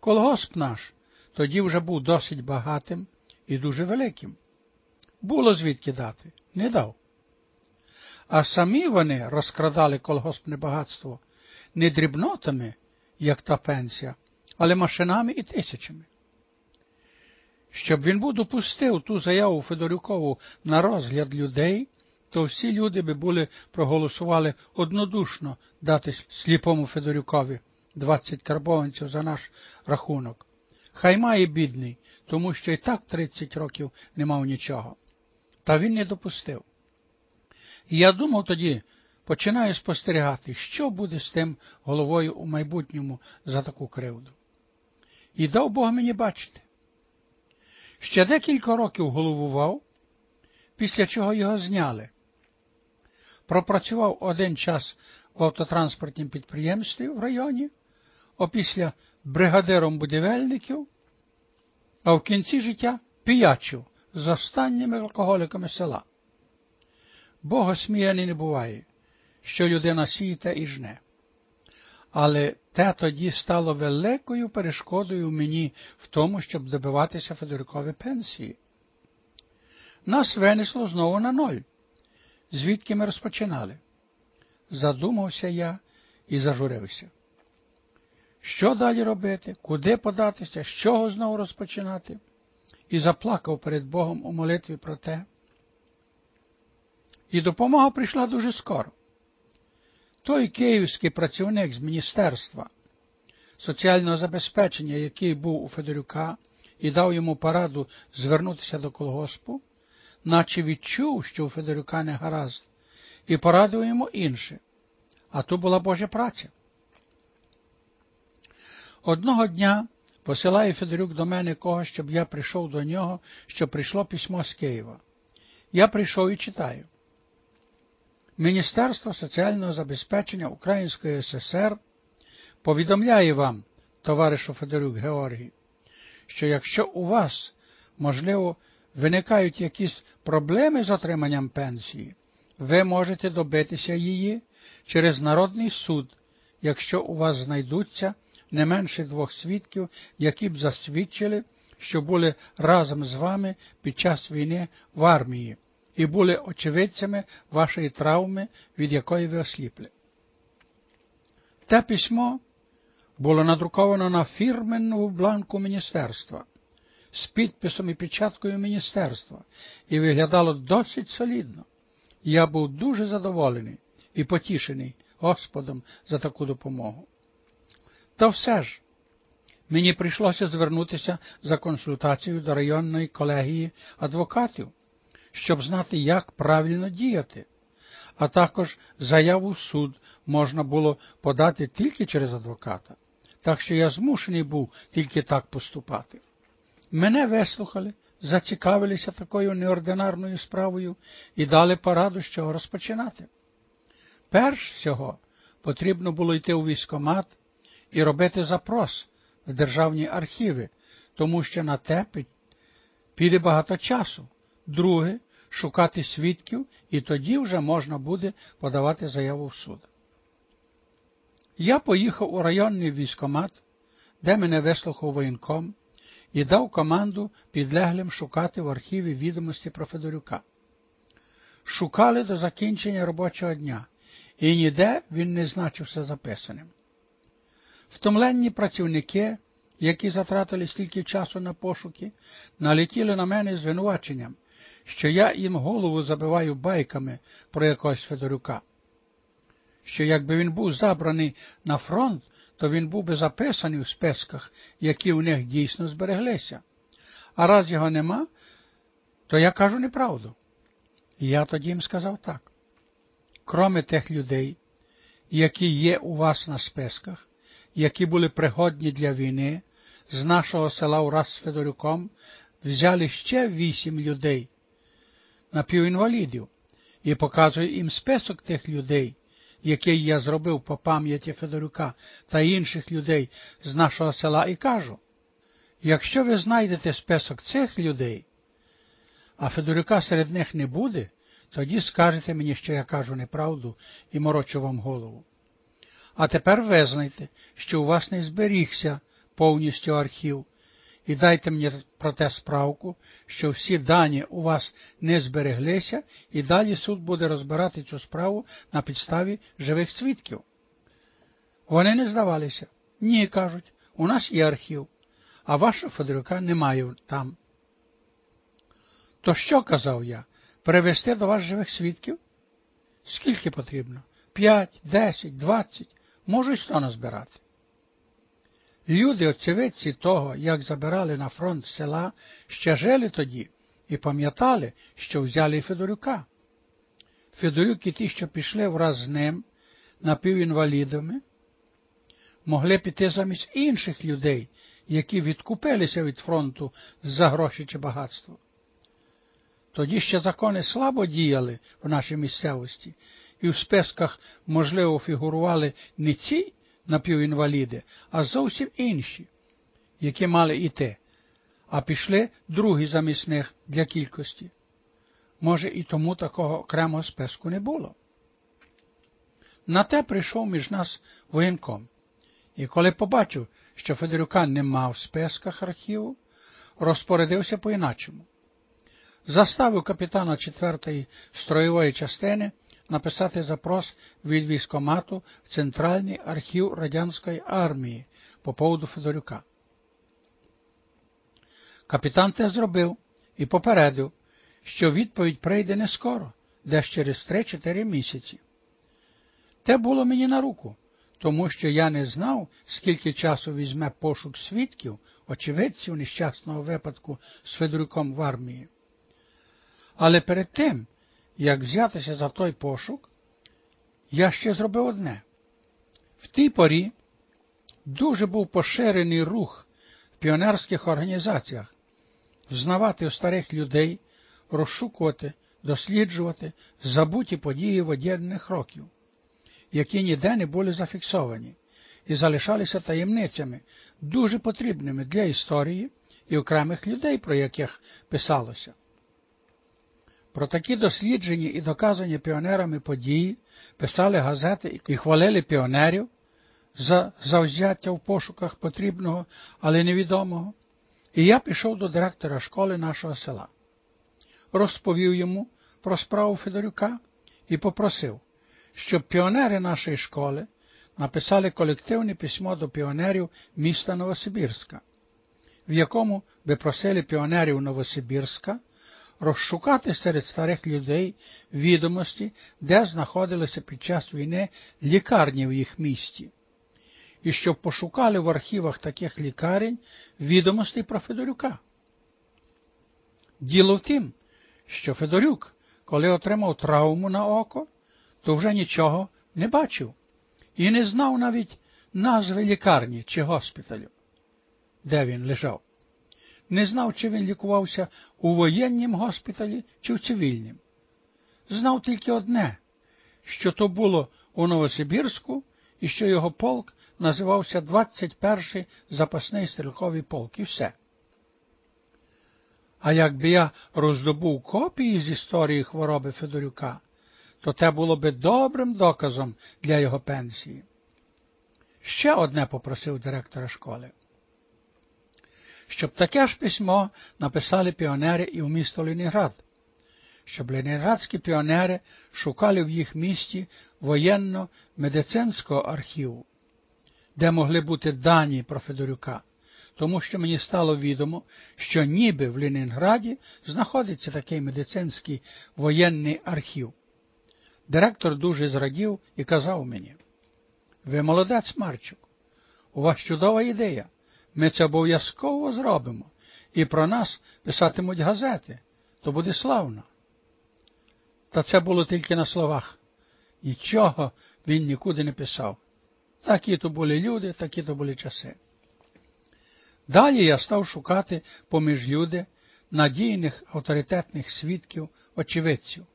Колгосп наш тоді вже був досить багатим і дуже великим. Було звідки дати, не дав. А самі вони розкрадали колгоспне багатство не дрібнотами, як та пенсія, але машинами і тисячами. Щоб він був допустив ту заяву Федорюкову на розгляд людей, то всі люди би були проголосували однодушно дати сліпому Федорюкові 20 карбованців за наш рахунок. Хай має бідний, тому що і так 30 років не мав нічого. Та він не допустив. І я думав тоді, починаю спостерігати, що буде з тим головою у майбутньому за таку кривду. І дав Бог мені бачити. Ще декілька років головував, після чого його зняли. Пропрацював один час в автотранспортнім підприємстві в районі, опісля бригадиром будівельників, а в кінці життя піячив з останніми алкоголиками села. Бога сміяний не буває, що людина сіє і жне. Але те тоді стало великою перешкодою мені в тому, щоб добиватися Федорикові пенсії. Нас винесло знову на ноль, звідки ми розпочинали. Задумався я і зажурився. Що далі робити, куди податися, з чого знову розпочинати? І заплакав перед Богом у молитві про те. І допомога прийшла дуже скоро. Той київський працівник з Міністерства соціального забезпечення, який був у Федорюка і дав йому пораду звернутися до колгоспу, наче відчув, що у Федорюка не гаразд, і порадив йому інше, а то була Божа праця. Одного дня посилає Федорюк до мене когось, щоб я прийшов до нього, що прийшло письмо з Києва. Я прийшов і читаю. Міністерство соціального забезпечення Української ССР повідомляє вам, товаришу Федорюк Георгій, що якщо у вас, можливо, виникають якісь проблеми з отриманням пенсії, ви можете добитися її через Народний суд, якщо у вас знайдуться не менше двох свідків, які б засвідчили, що були разом з вами під час війни в армії і були очевидцями вашої травми, від якої ви осліпли. Те письмо було надруковано на фірменному бланку міністерства з підписом і печаткою міністерства і виглядало досить солідно. Я був дуже задоволений і потішений Господом за таку допомогу. Та все ж, мені прийшлося звернутися за консультацією до районної колегії адвокатів, щоб знати, як правильно діяти, а також заяву в суд можна було подати тільки через адвоката, так що я змушений був тільки так поступати. Мене вислухали, зацікавилися такою неординарною справою і дали пораду, з чого розпочинати. Перш всього потрібно було йти у військомат і робити запрос в державні архіви, тому що на те піде багато часу. Друге, шукати свідків, і тоді вже можна буде подавати заяву в суд. Я поїхав у районний військомат, де мене вислухав воєнком, і дав команду підлеглим шукати в архіві відомості про Федорюка. Шукали до закінчення робочого дня, і ніде він не значився записаним. Втомленні працівники, які затратили стільки часу на пошуки, налетіли на мене звинуваченням, що я їм голову забиваю байками про якогось Федорюка, що якби він був забраний на фронт, то він був би записаний в списках, які у них дійсно збереглися. А раз його нема, то я кажу неправду. І я тоді їм сказав так. Кроме тих людей, які є у вас на списках, які були пригодні для війни, з нашого села ураз з Федорюком взяли ще вісім людей, напівінвалідів, і показую їм список тих людей, який я зробив по пам'яті Федорюка та інших людей з нашого села, і кажу, якщо ви знайдете список цих людей, а Федорюка серед них не буде, тоді скажете мені, що я кажу неправду і морочу вам голову. А тепер визнайте, що у вас не зберігся повністю архів, і дайте мені про те справку, що всі дані у вас не збереглися, і далі суд буде розбирати цю справу на підставі живих свідків. Вони не здавалися. Ні, кажуть, у нас є архів, а вашого Федорука немає там. То що, казав я, перевести до вас живих свідків? Скільки потрібно? П'ять, десять, двадцять, можуть сто назбирати. Люди, очевидці того, як забирали на фронт села, ще жили тоді і пам'ятали, що взяли Федорюка. Федорюк і ті, що пішли враз з ним, напівінвалідами, могли піти замість інших людей, які відкупилися від фронту за гроші чи багатство. Тоді ще закони слабо діяли в нашій місцевості, і в списках, можливо, фігурували не ці напівінваліди, а зовсім інші, які мали іти, а пішли другі замість них для кількості. Може, і тому такого окремого списку не було. На те прийшов між нас воєнком, і коли побачив, що Федорюка нема в списках архіву, розпорядився по-іначому. Заставив капітана 4-ї строєвої частини написати запрос від військомату в Центральний архів Радянської армії по поводу Федорюка. Капітан те зробив і попередив, що відповідь прийде не скоро, десь через 3-4 місяці. Те було мені на руку, тому що я не знав, скільки часу візьме пошук свідків, очевидців нещасного випадку з Федорюком в армії. Але перед тим, як взятися за той пошук, я ще зробив одне. В тій порі дуже був поширений рух в піонерських організаціях взнавати у старих людей, розшукувати, досліджувати забуті події воєнних років, які ніде не були зафіксовані і залишалися таємницями, дуже потрібними для історії і окремих людей, про яких писалося. Про такі досліджені і доказані піонерами події писали газети і хвалили піонерів за завзяття в пошуках потрібного, але невідомого. І я пішов до директора школи нашого села, розповів йому про справу Федорюка і попросив, щоб піонери нашої школи написали колективне письмо до піонерів міста Новосибірська, в якому би просили піонерів Новосибірська розшукати серед старих людей відомості, де знаходилися під час війни лікарні в їх місті, і щоб пошукали в архівах таких лікарень відомості про Федорюка. Діло в тім, що Федорюк, коли отримав травму на око, то вже нічого не бачив і не знав навіть назви лікарні чи госпіталю, де він лежав не знав, чи він лікувався у воєннім госпіталі чи в цивільнім. Знав тільки одне, що то було у Новосибірську і що його полк називався 21-й запасний стрілковий полк і все. А якби я роздобув копії з історії хвороби Федорюка, то те було би добрим доказом для його пенсії. Ще одне попросив директора школи щоб таке ж письмо написали піонери і в місто Ленінград, щоб ленінградські піонери шукали в їх місті воєнно-медицинського архіву, де могли бути дані про Федорюка, тому що мені стало відомо, що ніби в Ленінграді знаходиться такий медицинський воєнний архів. Директор дуже зрадів і казав мені, ви молодець, Марчук, у вас чудова ідея. Ми це обов'язково зробимо, і про нас писатимуть газети, то буде славно. Та це було тільки на словах. Нічого він нікуди не писав. Такі то були люди, такі то були часи. Далі я став шукати поміж люди надійних авторитетних свідків, очевидців.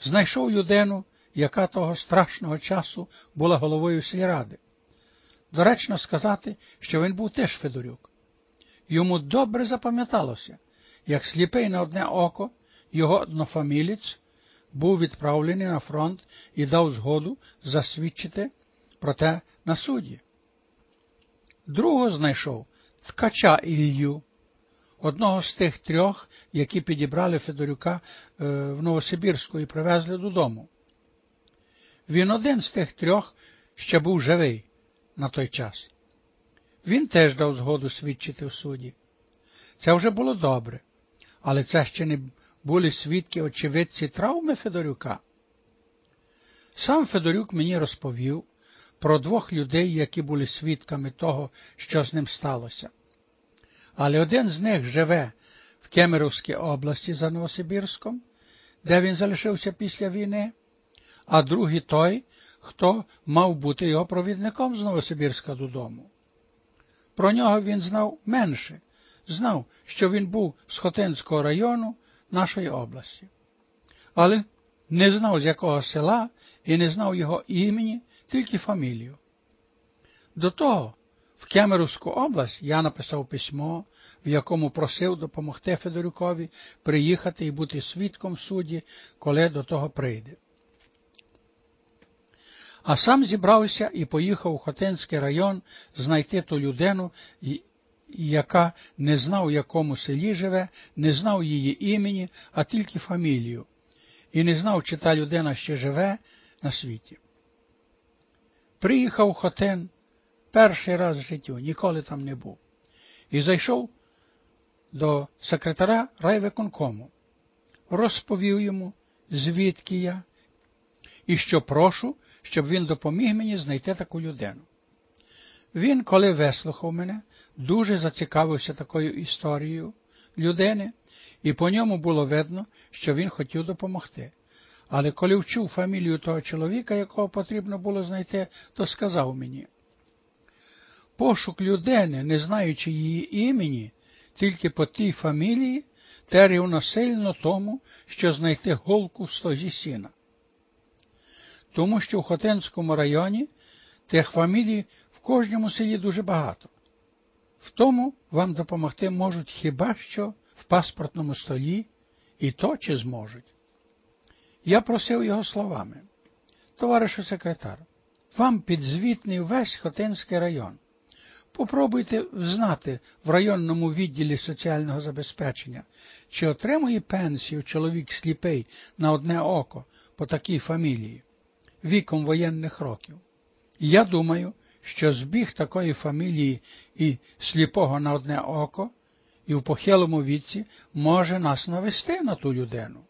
Знайшов людину, яка того страшного часу була головою сільради. Доречно сказати, що він був теж Федорюк. Йому добре запам'яталося, як сліпий на одне око, його однофамілець був відправлений на фронт і дав згоду засвідчити про те на суді. Другого знайшов ткача Ілью, одного з тих трьох, які підібрали Федорюка е, в Новосибірську і привезли додому. Він один з тих трьох ще був живий на той час. Він теж дав згоду свідчити в суді. Це вже було добре, але це ще не були свідки очевидці травми Федорюка. Сам Федорюк мені розповів про двох людей, які були свідками того, що з ним сталося. Але один з них живе в Кемеровській області за Новосибірськом, де він залишився після війни, а другий той, хто мав бути його провідником з Новосибірська додому. Про нього він знав менше, знав, що він був з Хотинського району нашої області, але не знав, з якого села і не знав його імені, тільки фамілію. До того, в Кемеровську область я написав письмо, в якому просив допомогти Федорюкові приїхати і бути свідком в суді, коли до того прийде. А сам зібрався і поїхав у Хотинський район знайти ту людину, яка не знав, в якому селі живе, не знав її імені, а тільки фамілію, і не знав, чи та людина ще живе на світі. Приїхав у Хотин перший раз в життю, ніколи там не був, і зайшов до секретаря райвиконкому, розповів йому, звідки я, і що прошу, щоб він допоміг мені знайти таку людину. Він, коли вислухав мене, дуже зацікавився такою історією людини, і по ньому було видно, що він хотів допомогти. Але коли вчув фамілію того чоловіка, якого потрібно було знайти, то сказав мені, пошук людини, не знаючи її імені, тільки по тій фамілії, те рівносильно тому, що знайти голку в стозі сіна. Тому що в Хотинському районі тих фамілій в кожному селі дуже багато. В тому вам допомогти можуть хіба що в паспортному столі, і то чи зможуть. Я просив його словами, товаришу секретар, вам підзвітний весь Хотинський район. Попробуйте знати в районному відділі соціального забезпечення, чи отримує пенсію чоловік сліпий на одне око по такій фамілії, віком воєнних років. Я думаю, що збіг такої фамілії і сліпого на одне око, і в похилому віці може нас навести на ту людину,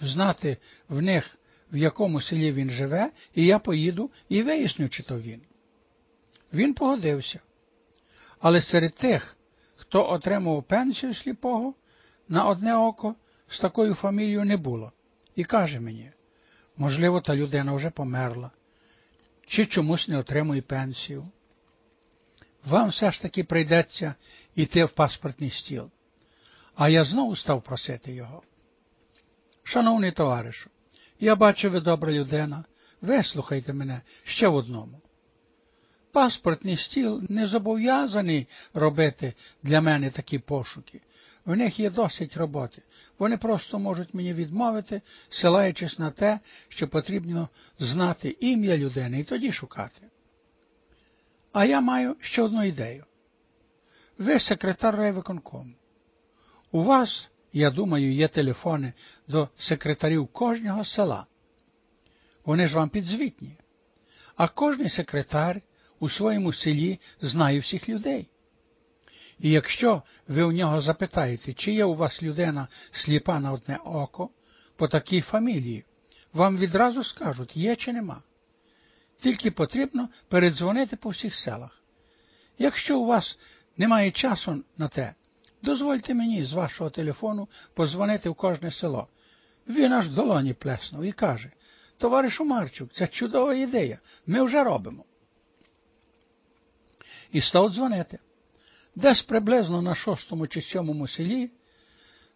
знати в них, в якому селі він живе, і я поїду і виясню, чи то він. Він погодився. Але серед тих, хто отримав пенсію сліпого, на одне око з такою фамілією не було. І каже мені, можливо, та людина вже померла чи чомусь не отримує пенсію. Вам все ж таки прийдеться йти в паспортний стіл. А я знову став просити його. Шановний товаришу, я бачу, ви добра людина, вислухайте мене ще в одному. Паспортний стіл не зобов'язаний робити для мене такі пошуки. В них є досить роботи. Вони просто можуть мені відмовити, силаючись на те, що потрібно знати ім'я людини і тоді шукати. А я маю ще одну ідею. Ви секретар райвиконкому. У вас, я думаю, є телефони до секретарів кожного села. Вони ж вам підзвітні. А кожний секретар у своєму селі знає всіх людей. І якщо ви у нього запитаєте, чи є у вас людина сліпа на одне око по такій фамілії, вам відразу скажуть, є чи нема. Тільки потрібно передзвонити по всіх селах. Якщо у вас немає часу на те, дозвольте мені з вашого телефону позвонити в кожне село. Він аж в долоні плеснув і каже, товаришу Марчук, це чудова ідея, ми вже робимо. І став дзвонити. Десь приблизно на шостому чи сьомому селі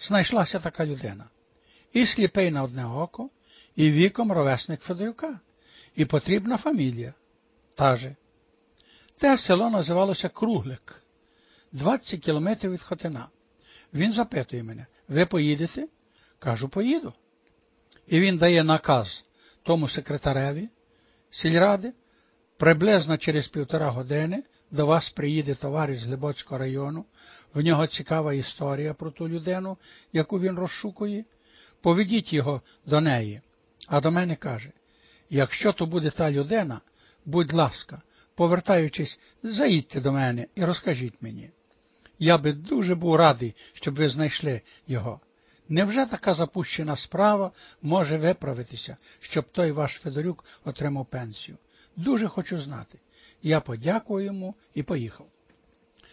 знайшлася така людина. І сліпий на одне око, і віком ровесник Федорюка, і потрібна фамілія. Та же. Те село називалося Круглик, 20 кілометрів від Хотина. Він запитує мене, ви поїдете? Кажу, поїду. І він дає наказ тому секретареві сільради приблизно через півтора години до вас приїде товариш з Глибоцького району, в нього цікава історія про ту людину, яку він розшукує, поведіть його до неї, а до мене каже, якщо то буде та людина, будь ласка, повертаючись, заїдьте до мене і розкажіть мені. Я би дуже був радий, щоб ви знайшли його. Невже така запущена справа може виправитися, щоб той ваш Федорюк отримав пенсію? Дуже хочу знати. Я подякую йому і поїхав.